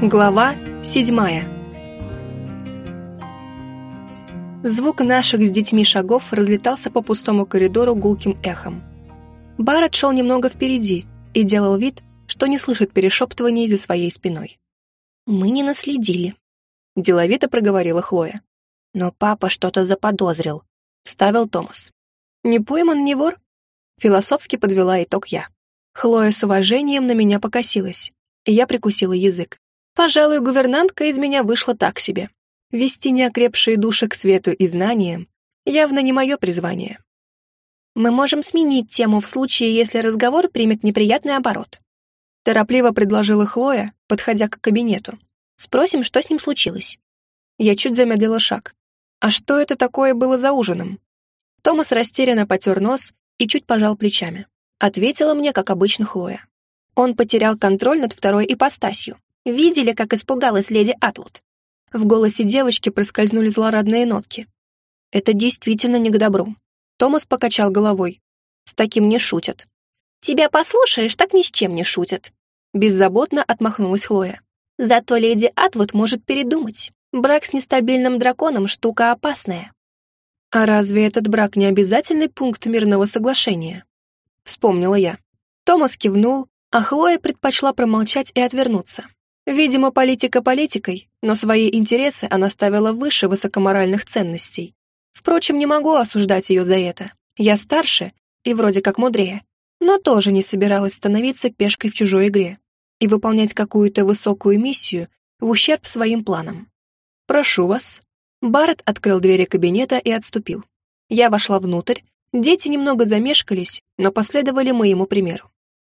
Глава седьмая Звук наших с детьми шагов разлетался по пустому коридору гулким эхом. Барретт шел немного впереди и делал вид, что не слышит перешептываний за своей спиной. «Мы не наследили», — деловито проговорила Хлоя. «Но папа что-то заподозрил», — вставил Томас. «Не пойман, не вор?» Философски подвела итог я. Хлоя с уважением на меня покосилась, и я прикусила язык. Пожалуй, гувернантка из меня вышла так себе. Вести неокрепшие души к свету и знаниям явно не мое призвание. Мы можем сменить тему в случае, если разговор примет неприятный оборот. Торопливо предложила Хлоя, подходя к кабинету. Спросим, что с ним случилось. Я чуть замедлила шаг. А что это такое было за ужином? Томас растерянно потер нос и чуть пожал плечами. Ответила мне, как обычно, Хлоя. Он потерял контроль над второй ипостасью, Видели, как испугалась леди Атвуд?» В голосе девочки проскользнули злорадные нотки. «Это действительно не к добру». Томас покачал головой. «С таким не шутят». «Тебя послушаешь, так ни с чем не шутят». Беззаботно отмахнулась Хлоя. «Зато леди Атвуд может передумать. Брак с нестабильным драконом — штука опасная». «А разве этот брак не обязательный пункт мирного соглашения?» Вспомнила я. Томас кивнул, а Хлоя предпочла промолчать и отвернуться. Видимо, политика политикой, но свои интересы она ставила выше высокоморальных ценностей. Впрочем, не могу осуждать ее за это. Я старше и вроде как мудрее, но тоже не собиралась становиться пешкой в чужой игре и выполнять какую-то высокую миссию в ущерб своим планам. «Прошу вас». Барретт открыл двери кабинета и отступил. Я вошла внутрь, дети немного замешкались, но последовали моему примеру.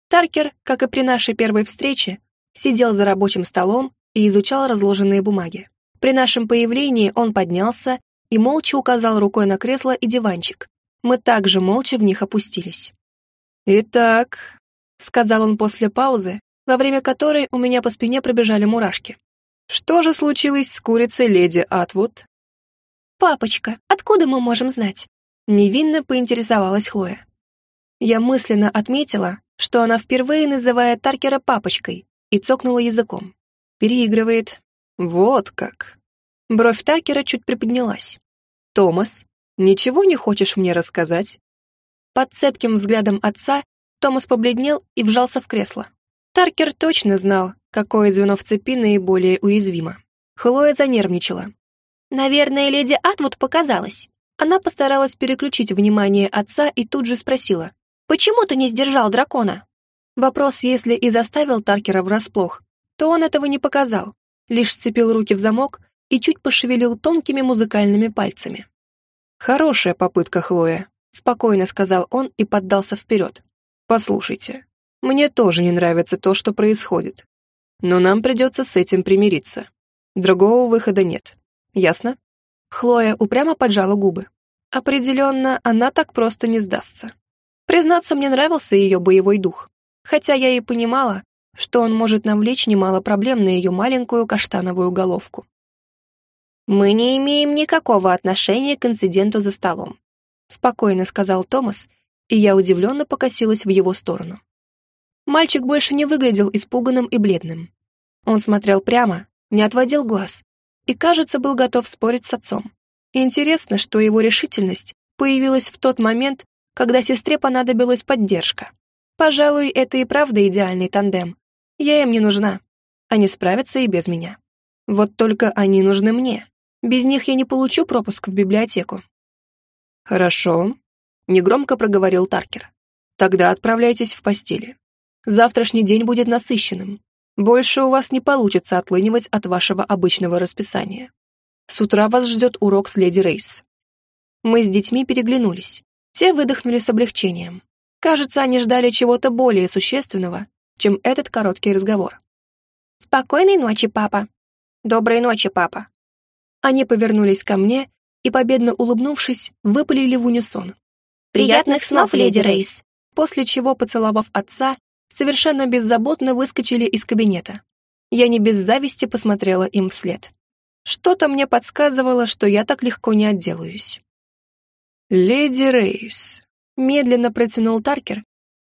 Таркер, как и при нашей первой встрече, сидел за рабочим столом и изучал разложенные бумаги. При нашем появлении он поднялся и молча указал рукой на кресло и диванчик. Мы также молча в них опустились. «Итак», — сказал он после паузы, во время которой у меня по спине пробежали мурашки. «Что же случилось с курицей леди Атвуд?» «Папочка, откуда мы можем знать?» Невинно поинтересовалась Хлоя. Я мысленно отметила, что она впервые называет Таркера папочкой, и цокнула языком. Переигрывает. Вот как. Бровь Такера чуть приподнялась. «Томас, ничего не хочешь мне рассказать?» Под цепким взглядом отца Томас побледнел и вжался в кресло. Таркер точно знал, какое звено в цепи наиболее уязвимо. Хлоя занервничала. «Наверное, леди Атвуд показалась». Она постаралась переключить внимание отца и тут же спросила. «Почему ты не сдержал дракона?» Вопрос, если и заставил Таркера врасплох, то он этого не показал, лишь сцепил руки в замок и чуть пошевелил тонкими музыкальными пальцами. «Хорошая попытка, Хлоя», — спокойно сказал он и поддался вперед. «Послушайте, мне тоже не нравится то, что происходит. Но нам придется с этим примириться. Другого выхода нет. Ясно?» Хлоя упрямо поджала губы. Определенно, она так просто не сдастся. Признаться, мне нравился ее боевой дух хотя я и понимала, что он может навлечь немало проблем на ее маленькую каштановую головку. «Мы не имеем никакого отношения к инциденту за столом», спокойно сказал Томас, и я удивленно покосилась в его сторону. Мальчик больше не выглядел испуганным и бледным. Он смотрел прямо, не отводил глаз и, кажется, был готов спорить с отцом. Интересно, что его решительность появилась в тот момент, когда сестре понадобилась поддержка. Пожалуй, это и правда идеальный тандем. Я им не нужна. Они справятся и без меня. Вот только они нужны мне. Без них я не получу пропуск в библиотеку. Хорошо, негромко проговорил Таркер. Тогда отправляйтесь в постели. Завтрашний день будет насыщенным. Больше у вас не получится отлынивать от вашего обычного расписания. С утра вас ждет урок с леди Рейс. Мы с детьми переглянулись. Те выдохнули с облегчением. Кажется, они ждали чего-то более существенного, чем этот короткий разговор. «Спокойной ночи, папа!» «Доброй ночи, папа!» Они повернулись ко мне и, победно улыбнувшись, выпалили в унисон. «Приятных снов, леди Рейс!» После чего, поцеловав отца, совершенно беззаботно выскочили из кабинета. Я не без зависти посмотрела им вслед. Что-то мне подсказывало, что я так легко не отделаюсь. «Леди Рейс», Медленно протянул Таркер,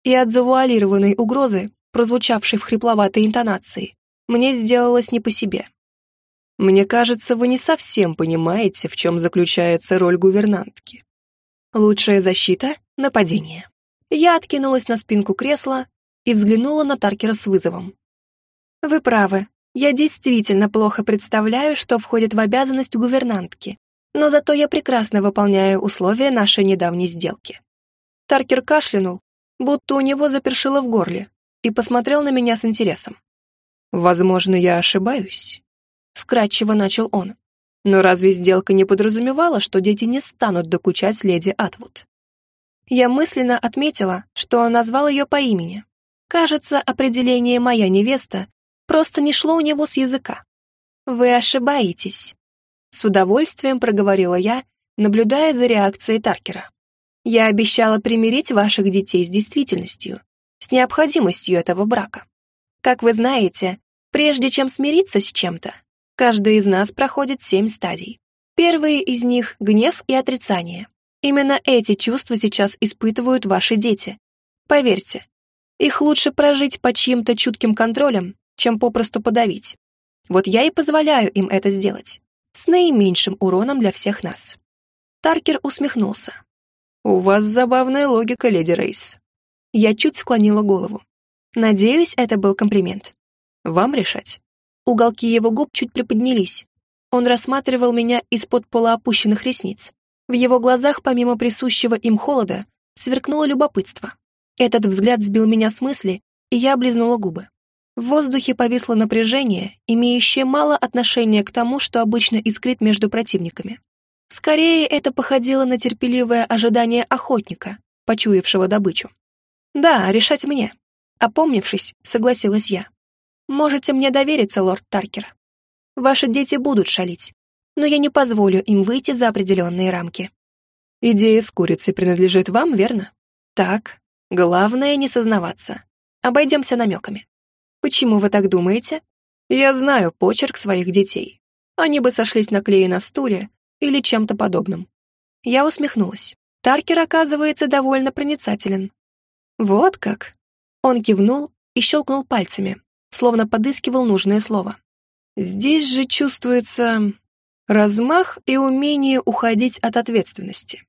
и от завуалированной угрозы, прозвучавшей в хрипловатой интонации, мне сделалось не по себе. Мне кажется, вы не совсем понимаете, в чем заключается роль гувернантки. Лучшая защита — нападение. Я откинулась на спинку кресла и взглянула на Таркера с вызовом. Вы правы, я действительно плохо представляю, что входит в обязанность гувернантки, но зато я прекрасно выполняю условия нашей недавней сделки. Таркер кашлянул, будто у него запершило в горле, и посмотрел на меня с интересом. «Возможно, я ошибаюсь», — вкратчиво начал он. «Но разве сделка не подразумевала, что дети не станут докучать леди Атвуд?» Я мысленно отметила, что он назвал ее по имени. Кажется, определение «моя невеста» просто не шло у него с языка. «Вы ошибаетесь», — с удовольствием проговорила я, наблюдая за реакцией Таркера. «Я обещала примирить ваших детей с действительностью, с необходимостью этого брака. Как вы знаете, прежде чем смириться с чем-то, каждый из нас проходит семь стадий. Первые из них — гнев и отрицание. Именно эти чувства сейчас испытывают ваши дети. Поверьте, их лучше прожить под чьим-то чутким контролем, чем попросту подавить. Вот я и позволяю им это сделать. С наименьшим уроном для всех нас. Таркер усмехнулся. «У вас забавная логика, леди Рейс». Я чуть склонила голову. Надеюсь, это был комплимент. Вам решать. Уголки его губ чуть приподнялись. Он рассматривал меня из-под полуопущенных ресниц. В его глазах, помимо присущего им холода, сверкнуло любопытство. Этот взгляд сбил меня с мысли, и я облизнула губы. В воздухе повисло напряжение, имеющее мало отношения к тому, что обычно искрит между противниками. Скорее, это походило на терпеливое ожидание охотника, почуявшего добычу. «Да, решать мне». Опомнившись, согласилась я. «Можете мне довериться, лорд Таркер. Ваши дети будут шалить, но я не позволю им выйти за определенные рамки». «Идея с курицей принадлежит вам, верно?» «Так, главное не сознаваться. Обойдемся намеками. Почему вы так думаете? Я знаю почерк своих детей. Они бы сошлись на клее на стуле или чем-то подобным. Я усмехнулась. Таркер, оказывается, довольно проницателен. Вот как. Он кивнул и щелкнул пальцами, словно подыскивал нужное слово. Здесь же чувствуется размах и умение уходить от ответственности.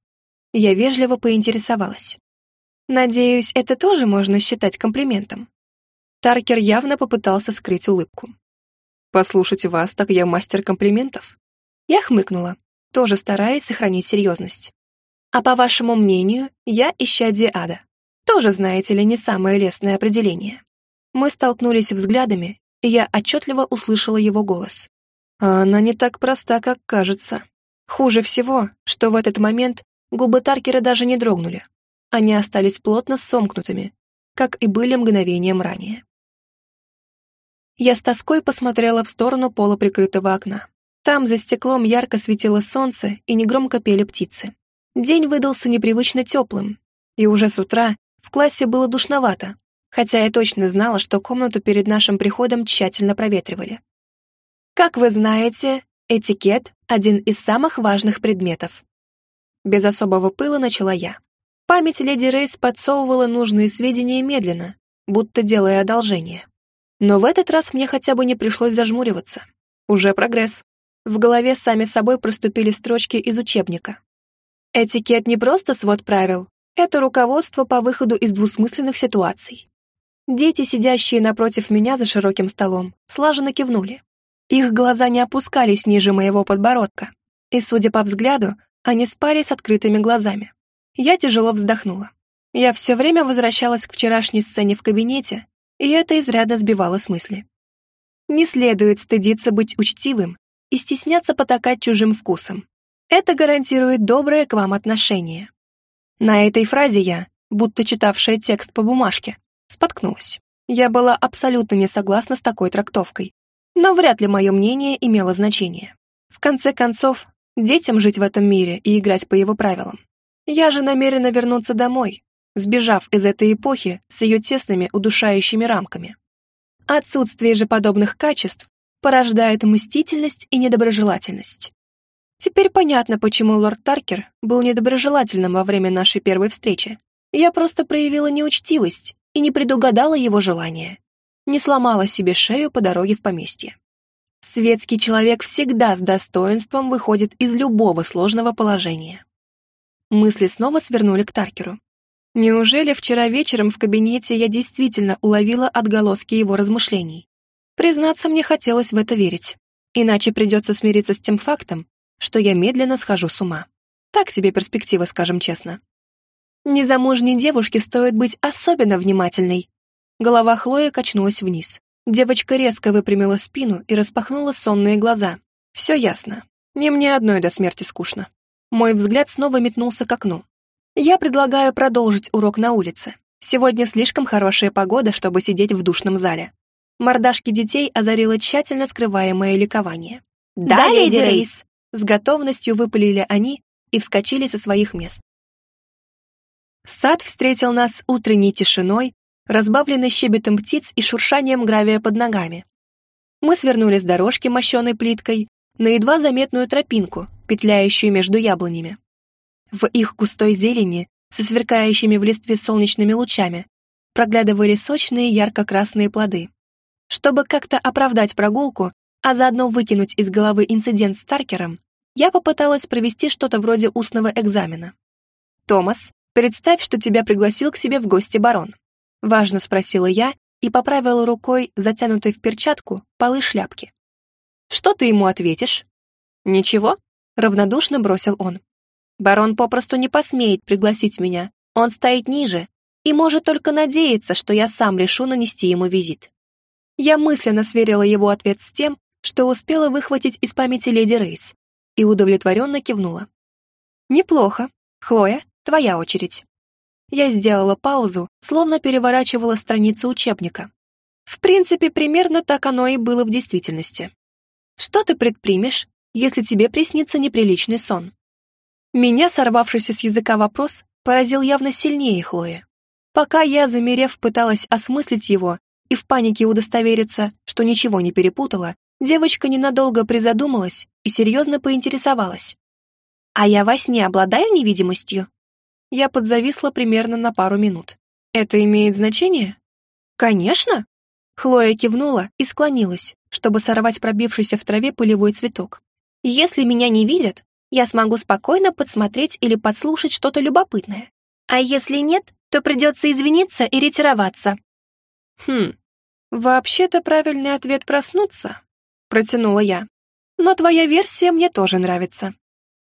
Я вежливо поинтересовалась. Надеюсь, это тоже можно считать комплиментом. Таркер явно попытался скрыть улыбку. «Послушать вас, так я мастер комплиментов». Я хмыкнула, тоже стараясь сохранить серьезность. «А по вашему мнению, я исчадие ада. Тоже, знаете ли, не самое лестное определение». Мы столкнулись взглядами, и я отчетливо услышала его голос. А она не так проста, как кажется. Хуже всего, что в этот момент губы Таркера даже не дрогнули. Они остались плотно сомкнутыми, как и были мгновением ранее. Я с тоской посмотрела в сторону полуприкрытого окна. Там за стеклом ярко светило солнце и негромко пели птицы. День выдался непривычно теплым, и уже с утра в классе было душновато, хотя я точно знала, что комнату перед нашим приходом тщательно проветривали. Как вы знаете, этикет — один из самых важных предметов. Без особого пыла начала я. Память леди Рейс подсовывала нужные сведения медленно, будто делая одолжение. Но в этот раз мне хотя бы не пришлось зажмуриваться. Уже прогресс. В голове сами собой проступили строчки из учебника. Этикет не просто свод правил, это руководство по выходу из двусмысленных ситуаций. Дети, сидящие напротив меня за широким столом, слаженно кивнули. Их глаза не опускались ниже моего подбородка, и, судя по взгляду, они спали с открытыми глазами. Я тяжело вздохнула. Я все время возвращалась к вчерашней сцене в кабинете и это изрядно сбивало с мысли. Не следует стыдиться быть учтивым и стесняться потакать чужим вкусом. Это гарантирует доброе к вам отношение. На этой фразе я, будто читавшая текст по бумажке, споткнулась. Я была абсолютно не согласна с такой трактовкой, но вряд ли мое мнение имело значение. В конце концов, детям жить в этом мире и играть по его правилам. Я же намерена вернуться домой, сбежав из этой эпохи с ее тесными удушающими рамками. Отсутствие же подобных качеств порождает мстительность и недоброжелательность. Теперь понятно, почему лорд Таркер был недоброжелательным во время нашей первой встречи. Я просто проявила неучтивость и не предугадала его желания. не сломала себе шею по дороге в поместье. Светский человек всегда с достоинством выходит из любого сложного положения. Мысли снова свернули к Таркеру. Неужели вчера вечером в кабинете я действительно уловила отголоски его размышлений? Признаться, мне хотелось в это верить. Иначе придется смириться с тем фактом, что я медленно схожу с ума. Так себе перспектива, скажем честно. Незамужней девушке стоит быть особенно внимательной. Голова Хлои качнулась вниз. Девочка резко выпрямила спину и распахнула сонные глаза. Все ясно. Не мне одной до смерти скучно. Мой взгляд снова метнулся к окну. Я предлагаю продолжить урок на улице. Сегодня слишком хорошая погода, чтобы сидеть в душном зале. Мордашки детей озарило тщательно скрываемое ликование. «Да, леди Рейс!» С готовностью выпалили они и вскочили со своих мест. Сад встретил нас утренней тишиной, разбавленной щебетом птиц и шуршанием гравия под ногами. Мы свернули с дорожки, мощенной плиткой, на едва заметную тропинку, петляющую между яблонями. В их густой зелени, со сверкающими в листве солнечными лучами, проглядывали сочные ярко-красные плоды. Чтобы как-то оправдать прогулку, а заодно выкинуть из головы инцидент с Таркером, я попыталась провести что-то вроде устного экзамена. «Томас, представь, что тебя пригласил к себе в гости барон». Важно спросила я и поправила рукой, затянутой в перчатку, полы шляпки. «Что ты ему ответишь?» «Ничего», — равнодушно бросил он. Барон попросту не посмеет пригласить меня. Он стоит ниже и может только надеяться, что я сам решу нанести ему визит. Я мысленно сверила его ответ с тем, что успела выхватить из памяти леди Рейс, и удовлетворенно кивнула. «Неплохо. Хлоя, твоя очередь». Я сделала паузу, словно переворачивала страницу учебника. В принципе, примерно так оно и было в действительности. Что ты предпримешь, если тебе приснится неприличный сон? Меня, сорвавшийся с языка вопрос, поразил явно сильнее Хлои. Пока я, замерев, пыталась осмыслить его и в панике удостовериться, что ничего не перепутала, девочка ненадолго призадумалась и серьезно поинтересовалась. «А я во сне обладаю невидимостью?» Я подзависла примерно на пару минут. «Это имеет значение?» «Конечно!» Хлоя кивнула и склонилась, чтобы сорвать пробившийся в траве полевой цветок. «Если меня не видят, я смогу спокойно подсмотреть или подслушать что-то любопытное. А если нет, то придется извиниться и ретироваться. Хм, вообще-то правильный ответ проснуться, протянула я. Но твоя версия мне тоже нравится.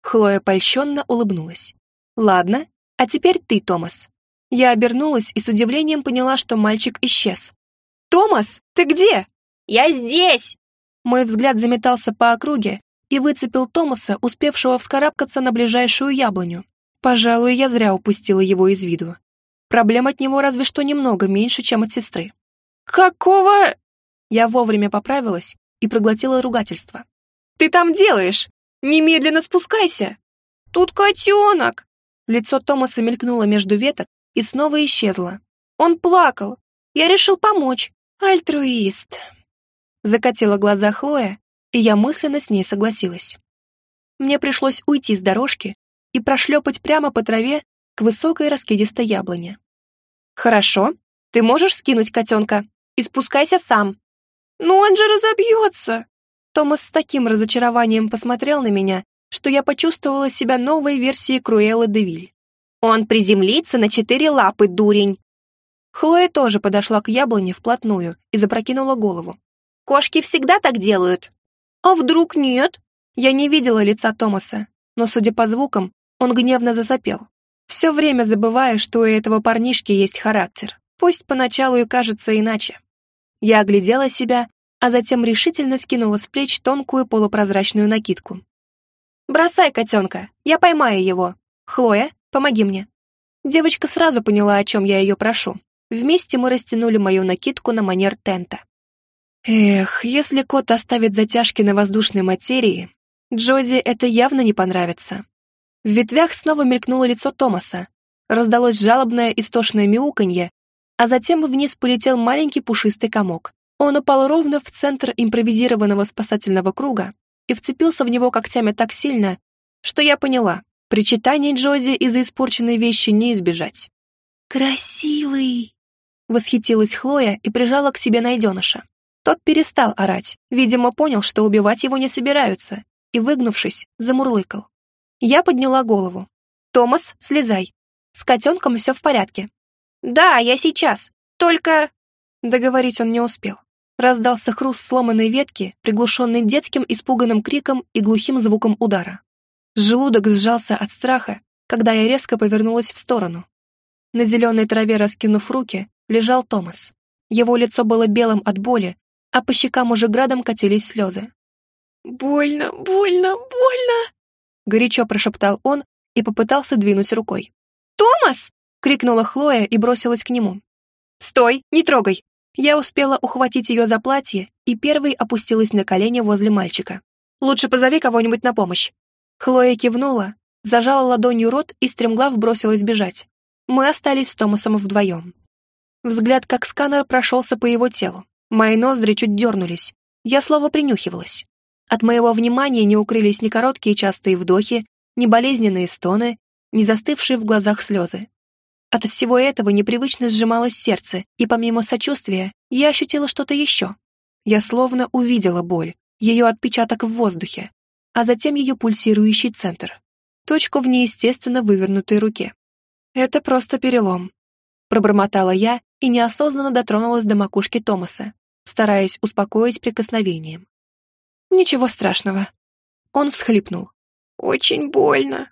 Хлоя польщенно улыбнулась. Ладно, а теперь ты, Томас. Я обернулась и с удивлением поняла, что мальчик исчез. «Томас, ты где?» «Я здесь!» Мой взгляд заметался по округе, и выцепил Томаса, успевшего вскарабкаться на ближайшую яблоню. Пожалуй, я зря упустила его из виду. Проблем от него разве что немного меньше, чем от сестры. «Какого...» Я вовремя поправилась и проглотила ругательство. «Ты там делаешь? Немедленно спускайся!» «Тут котенок!» Лицо Томаса мелькнуло между веток и снова исчезло. «Он плакал. Я решил помочь. Альтруист!» Закатила глаза Хлоя и я мысленно с ней согласилась. Мне пришлось уйти с дорожки и прошлепать прямо по траве к высокой раскидистой яблоне. «Хорошо, ты можешь скинуть котенка и спускайся сам». «Но он же разобьется!» Томас с таким разочарованием посмотрел на меня, что я почувствовала себя новой версией Круэллы Девиль. «Он приземлится на четыре лапы, дурень!» Хлоя тоже подошла к яблоне вплотную и запрокинула голову. «Кошки всегда так делают!» «А вдруг нет?» Я не видела лица Томаса, но, судя по звукам, он гневно засопел. Все время забываю, что у этого парнишки есть характер, пусть поначалу и кажется иначе. Я оглядела себя, а затем решительно скинула с плеч тонкую полупрозрачную накидку. «Бросай котенка, я поймаю его. Хлоя, помоги мне». Девочка сразу поняла, о чем я ее прошу. Вместе мы растянули мою накидку на манер тента. Эх, если кот оставит затяжки на воздушной материи, Джози это явно не понравится. В ветвях снова мелькнуло лицо Томаса, раздалось жалобное истошное мяуканье, а затем вниз полетел маленький пушистый комок. Он упал ровно в центр импровизированного спасательного круга и вцепился в него когтями так сильно, что я поняла, причитаний Джози из-за испорченной вещи не избежать. «Красивый!» Восхитилась Хлоя и прижала к себе найденыша. Тот перестал орать, видимо, понял, что убивать его не собираются, и, выгнувшись, замурлыкал. Я подняла голову. «Томас, слезай. С котенком все в порядке». «Да, я сейчас. Только...» Договорить он не успел. Раздался хруст сломанной ветки, приглушенный детским испуганным криком и глухим звуком удара. Желудок сжался от страха, когда я резко повернулась в сторону. На зеленой траве, раскинув руки, лежал Томас. Его лицо было белым от боли, а по щекам уже градом катились слезы. «Больно, больно, больно!» Горячо прошептал он и попытался двинуть рукой. «Томас!» — крикнула Хлоя и бросилась к нему. «Стой, не трогай!» Я успела ухватить ее за платье и первой опустилась на колени возле мальчика. «Лучше позови кого-нибудь на помощь». Хлоя кивнула, зажала ладонью рот и стремглав бросилась бежать. Мы остались с Томасом вдвоем. Взгляд как сканер прошелся по его телу. Мои ноздри чуть дернулись. Я слово принюхивалась. От моего внимания не укрылись ни короткие частые вдохи, ни болезненные стоны, ни застывшие в глазах слезы. От всего этого непривычно сжималось сердце, и помимо сочувствия я ощутила что-то еще. Я словно увидела боль, ее отпечаток в воздухе, а затем ее пульсирующий центр, точку в неестественно вывернутой руке. «Это просто перелом», — пробормотала я и неосознанно дотронулась до макушки Томаса, стараясь успокоить прикосновением. Ничего страшного. Он всхлипнул. Очень больно.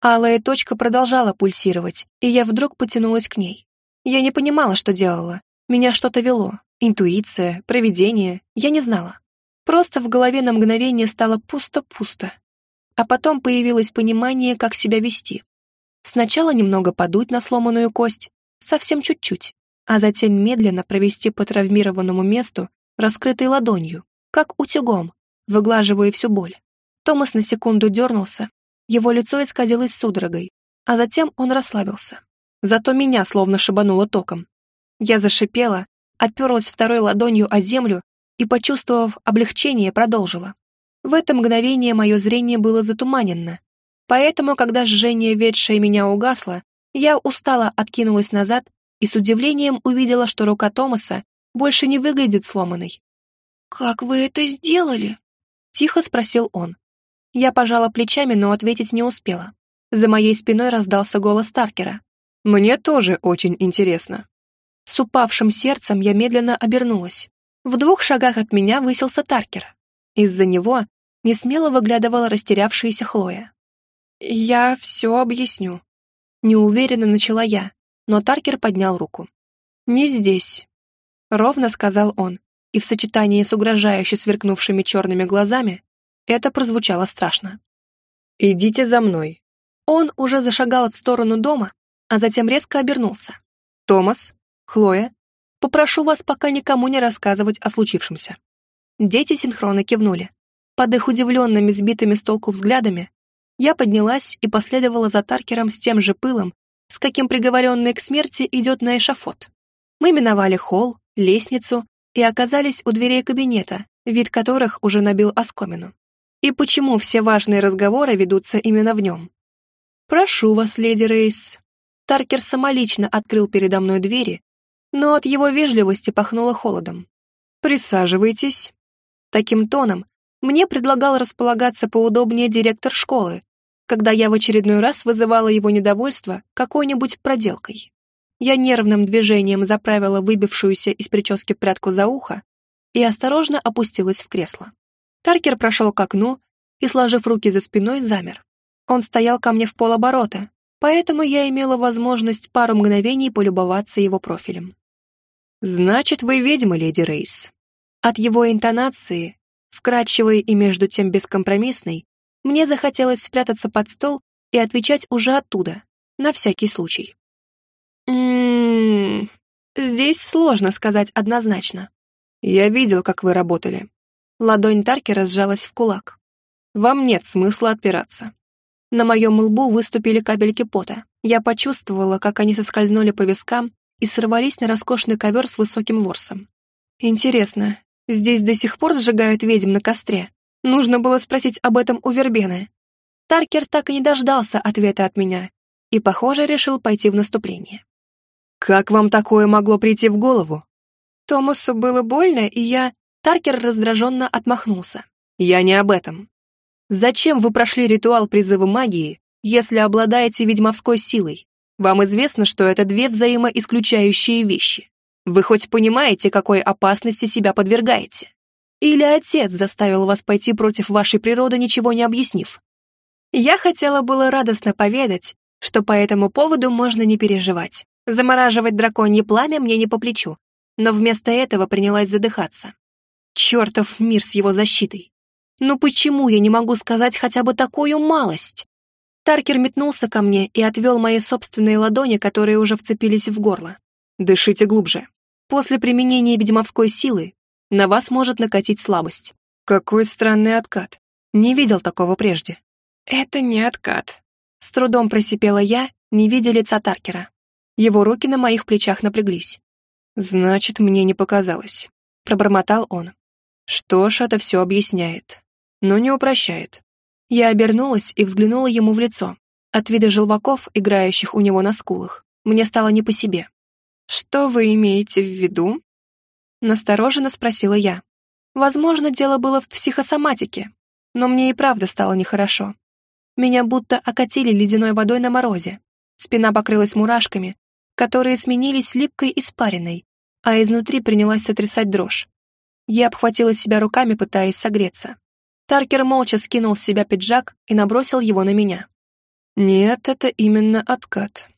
Алая точка продолжала пульсировать, и я вдруг потянулась к ней. Я не понимала, что делала. Меня что-то вело. Интуиция, провидение, я не знала. Просто в голове на мгновение стало пусто-пусто. А потом появилось понимание, как себя вести. Сначала немного подуть на сломанную кость, совсем чуть-чуть, а затем медленно провести по травмированному месту раскрытой ладонью, как утюгом, выглаживая всю боль. Томас на секунду дернулся, его лицо исказилось судорогой, а затем он расслабился. Зато меня словно шибануло током. Я зашипела, оперлась второй ладонью о землю и, почувствовав облегчение, продолжила. В это мгновение мое зрение было затуманено, поэтому, когда жжение, ведшее меня угасло, я устало откинулась назад и с удивлением увидела, что рука Томаса больше не выглядит сломанной. «Как вы это сделали?» Тихо спросил он. Я пожала плечами, но ответить не успела. За моей спиной раздался голос Таркера. «Мне тоже очень интересно». С упавшим сердцем я медленно обернулась. В двух шагах от меня высился Таркер. Из-за него несмело выглядывала растерявшаяся Хлоя. «Я все объясню». Неуверенно начала я, но Таркер поднял руку. «Не здесь», — ровно сказал он, и в сочетании с угрожающе сверкнувшими черными глазами это прозвучало страшно. «Идите за мной». Он уже зашагал в сторону дома, а затем резко обернулся. «Томас, Хлоя, попрошу вас пока никому не рассказывать о случившемся». Дети синхронно кивнули. Под их удивленными, сбитыми с толку взглядами я поднялась и последовала за Таркером с тем же пылом, с каким приговоренный к смерти идет на эшафот. Мы миновали холл, лестницу и оказались у дверей кабинета, вид которых уже набил оскомину. И почему все важные разговоры ведутся именно в нем? «Прошу вас, леди Рейс». Таркер самолично открыл передо мной двери, но от его вежливости пахнуло холодом. «Присаживайтесь». Таким тоном мне предлагал располагаться поудобнее директор школы, когда я в очередной раз вызывала его недовольство какой-нибудь проделкой. Я нервным движением заправила выбившуюся из прически прядку за ухо и осторожно опустилась в кресло. Таркер прошел к окну и, сложив руки за спиной, замер. Он стоял ко мне в полоборота, поэтому я имела возможность пару мгновений полюбоваться его профилем. «Значит, вы ведьма, леди Рейс». От его интонации, вкрадчивой и между тем бескомпромиссной, мне захотелось спрятаться под стол и отвечать уже оттуда, на всякий случай. Здесь сложно сказать однозначно. Я видел, как вы работали. Ладонь Таркера сжалась в кулак. Вам нет смысла отпираться. На моем лбу выступили капельки пота. Я почувствовала, как они соскользнули по вискам и сорвались на роскошный ковер с высоким ворсом. Интересно, здесь до сих пор сжигают ведьм на костре? Нужно было спросить об этом у Вербены. Таркер так и не дождался ответа от меня и, похоже, решил пойти в наступление. Как вам такое могло прийти в голову? Томасу было больно, и я... Таркер раздраженно отмахнулся. Я не об этом. Зачем вы прошли ритуал призыва магии, если обладаете ведьмовской силой? Вам известно, что это две взаимоисключающие вещи. Вы хоть понимаете, какой опасности себя подвергаете? Или отец заставил вас пойти против вашей природы, ничего не объяснив? Я хотела было радостно поведать, что по этому поводу можно не переживать. Замораживать драконье пламя мне не по плечу, но вместо этого принялась задыхаться. Чертов мир с его защитой. Ну почему я не могу сказать хотя бы такую малость? Таркер метнулся ко мне и отвел мои собственные ладони, которые уже вцепились в горло. Дышите глубже. После применения ведьмовской силы на вас может накатить слабость. Какой странный откат. Не видел такого прежде. Это не откат. С трудом просипела я, не видя лица Таркера. Его руки на моих плечах напряглись. «Значит, мне не показалось», — пробормотал он. «Что ж, это все объясняет, но не упрощает». Я обернулась и взглянула ему в лицо. От вида желваков, играющих у него на скулах, мне стало не по себе. «Что вы имеете в виду?» Настороженно спросила я. Возможно, дело было в психосоматике, но мне и правда стало нехорошо. Меня будто окатили ледяной водой на морозе. Спина покрылась мурашками, которые сменились липкой испариной, а изнутри принялась сотрясать дрожь. Я обхватила себя руками, пытаясь согреться. Таркер молча скинул с себя пиджак и набросил его на меня. «Нет, это именно откат».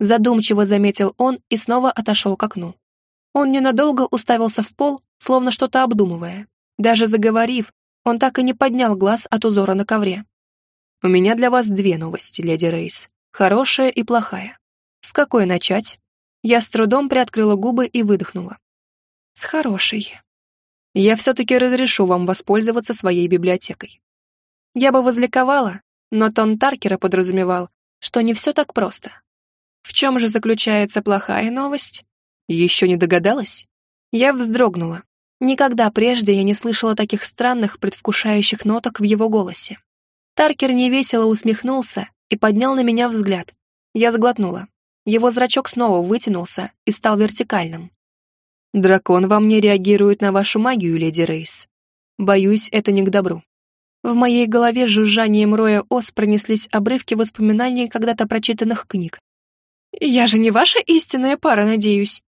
Задумчиво заметил он и снова отошел к окну. Он ненадолго уставился в пол, словно что-то обдумывая. Даже заговорив, он так и не поднял глаз от узора на ковре. «У меня для вас две новости, леди Рейс. Хорошая и плохая. С какой начать? Я с трудом приоткрыла губы и выдохнула. С хорошей. Я все-таки разрешу вам воспользоваться своей библиотекой. Я бы возликовала, но тон Таркера подразумевал, что не все так просто. В чем же заключается плохая новость? Еще не догадалась? Я вздрогнула. Никогда прежде я не слышала таких странных предвкушающих ноток в его голосе. Таркер невесело усмехнулся и поднял на меня взгляд. Я сглотнула. Его зрачок снова вытянулся и стал вертикальным. «Дракон во мне реагирует на вашу магию, леди Рейс. Боюсь, это не к добру». В моей голове жужжанием роя ос пронеслись обрывки воспоминаний когда-то прочитанных книг. «Я же не ваша истинная пара, надеюсь?»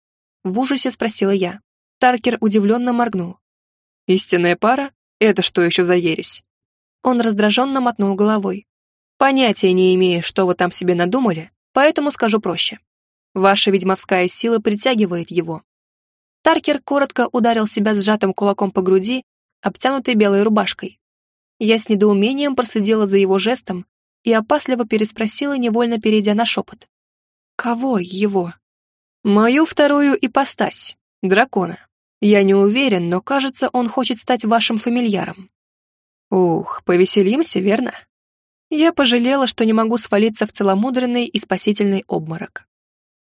В ужасе спросила я. Таркер удивленно моргнул. «Истинная пара? Это что еще за ересь?» Он раздраженно мотнул головой. «Понятия не имея, что вы там себе надумали, Поэтому скажу проще. Ваша ведьмовская сила притягивает его. Таркер коротко ударил себя сжатым кулаком по груди, обтянутой белой рубашкой. Я с недоумением проследила за его жестом и опасливо переспросила, невольно перейдя на шепот. «Кого его?» «Мою вторую ипостась, дракона. Я не уверен, но кажется, он хочет стать вашим фамильяром». «Ух, повеселимся, верно?» Я пожалела, что не могу свалиться в целомудренный и спасительный обморок.